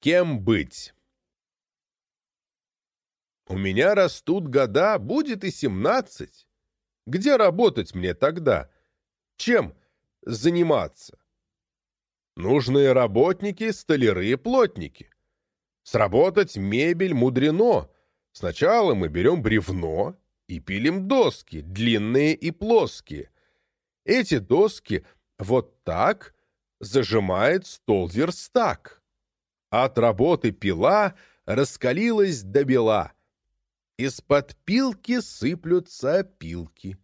Кем быть? У меня растут года, будет и семнадцать. Где работать мне тогда? Чем заниматься? Нужные работники, столяры и плотники. Сработать мебель мудрено. Сначала мы берем бревно и пилим доски, длинные и плоские. Эти доски вот так зажимает стол-верстак. От работы пила раскалилась до бела. Из-под пилки сыплются пилки.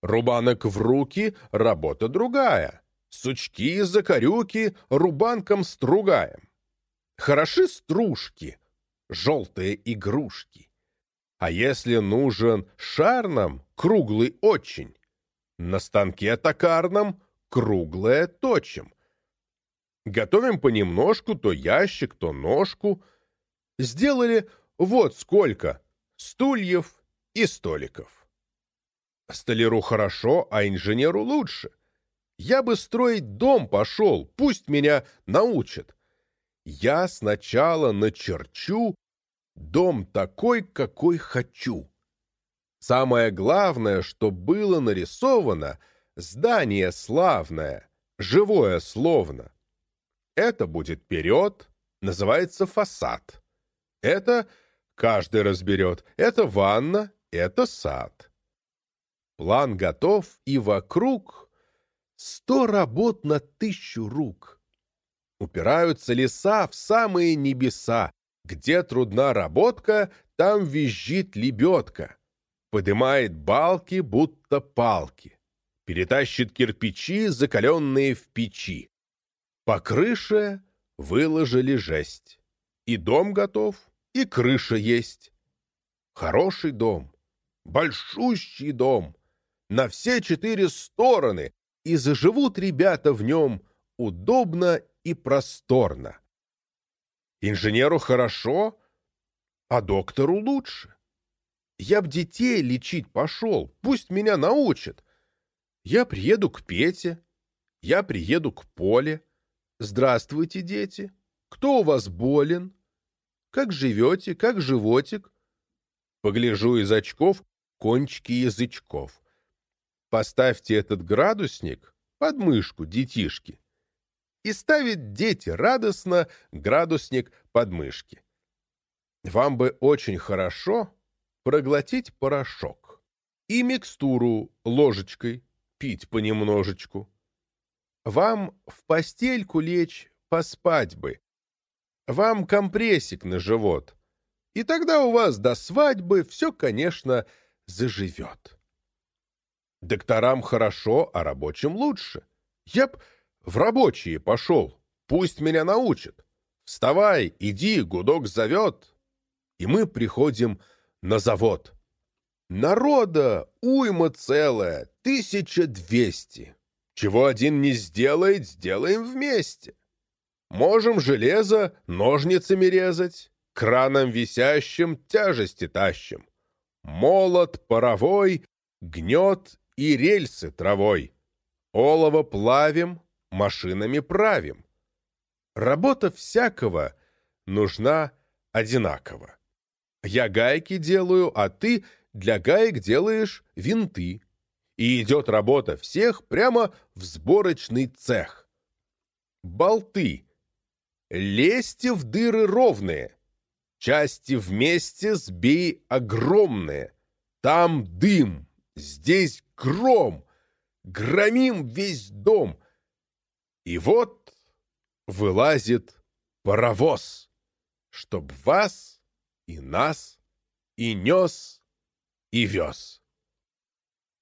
Рубанок в руки — работа другая. Сучки и закорюки рубанком стругаем. Хороши стружки, желтые игрушки. А если нужен шар нам, круглый очень, на станке токарном круглое точим. Готовим понемножку, то ящик, то ножку. Сделали вот сколько стульев и столиков. Столяру хорошо, а инженеру лучше. Я бы строить дом пошел, пусть меня научат. Я сначала начерчу дом такой, какой хочу. Самое главное, что было нарисовано, здание славное, живое словно. Это будет вперед, называется фасад. Это каждый разберет. Это ванна, это сад. План готов, и вокруг сто работ на тысячу рук. Упираются леса в самые небеса. Где трудна работка, там визжит лебедка. Подымает балки, будто палки. Перетащит кирпичи, закаленные в печи. По крыше выложили жесть. И дом готов, и крыша есть. Хороший дом, большущий дом, на все четыре стороны, и заживут ребята в нем удобно и просторно. Инженеру хорошо, а доктору лучше. Я б детей лечить пошел, пусть меня научат. Я приеду к Пете, я приеду к Поле. Здравствуйте, дети. Кто у вас болен? Как живете, как животик? Погляжу из очков кончики язычков. Поставьте этот градусник под мышку детишки и ставит дети радостно градусник подмышки. Вам бы очень хорошо проглотить порошок и микстуру ложечкой пить понемножечку. Вам в постельку лечь поспать бы. Вам компрессик на живот. И тогда у вас до свадьбы все, конечно, заживет. Докторам хорошо, а рабочим лучше. Я б в рабочие пошел, пусть меня научат. Вставай, иди, гудок зовет. И мы приходим на завод. Народа уйма целая, тысяча двести. Чего один не сделает, сделаем вместе. Можем железо ножницами резать, краном висящим тяжести тащим. Молот паровой гнет и рельсы травой. Олово плавим, машинами правим. Работа всякого нужна одинаково. Я гайки делаю, а ты для гаек делаешь винты. И идет работа всех прямо в сборочный цех. Болты. Лезьте в дыры ровные. Части вместе сбей огромные. Там дым, здесь гром. Громим весь дом. И вот вылазит паровоз, чтоб вас и нас и нес, и вез.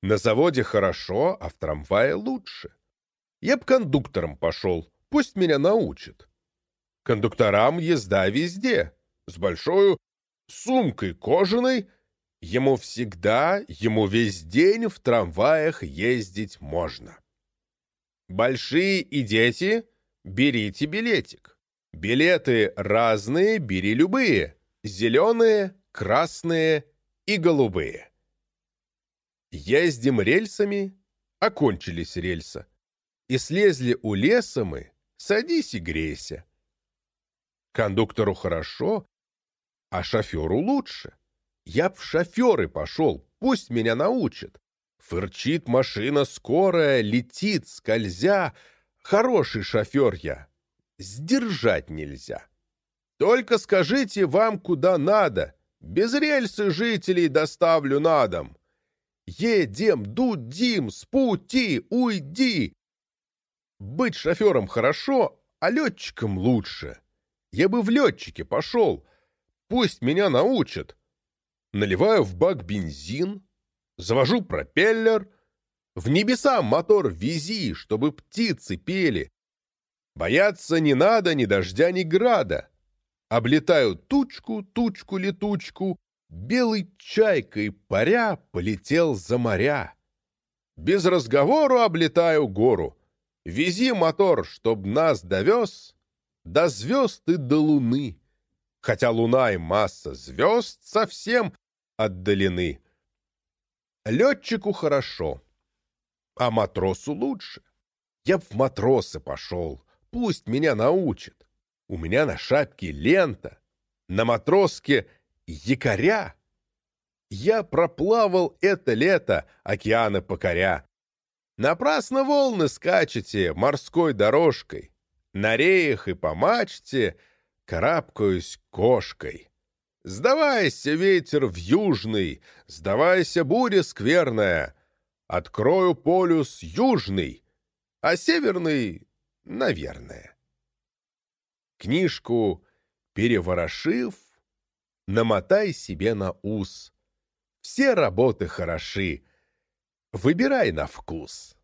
На заводе хорошо, а в трамвае лучше. Я б кондуктором пошел, пусть меня научат. Кондукторам езда везде, с большой сумкой кожаной. Ему всегда, ему весь день в трамваях ездить можно. Большие и дети, берите билетик. Билеты разные, бери любые. Зеленые, красные и голубые. Ездим рельсами, окончились рельса. И слезли у леса мы, садись и грейся. Кондуктору хорошо, а шоферу лучше. Я б в шоферы пошел, пусть меня научат. Фырчит машина скорая, летит, скользя. Хороший шофер я. Сдержать нельзя. Только скажите вам, куда надо. Без рельсы жителей доставлю на дом. Едем, дудим, с пути, уйди. Быть шофером хорошо, а летчиком лучше. Я бы в летчике пошел. Пусть меня научат. Наливаю в бак бензин, завожу пропеллер. В небеса мотор вези, чтобы птицы пели. Бояться не надо ни дождя, ни града. Облетаю тучку, тучку-летучку, белой чайкой паря полетел за моря. Без разговору облетаю гору. Вези мотор, чтоб нас довез до звезд и до луны, хотя луна и масса звезд совсем отдалены. Летчику хорошо, а матросу лучше. Я б в матросы пошел, пусть меня научат. У меня на шапке лента, на матроске якоря. Я проплавал это лето, океаны покоря. Напрасно волны скачете морской дорожкой. На реях и по мачте карабкаюсь кошкой. Сдавайся, ветер в южный, сдавайся, буря скверная. Открою полюс южный, а северный — наверное. Книжку переворошив, намотай себе на ус. Все работы хороши, выбирай на вкус.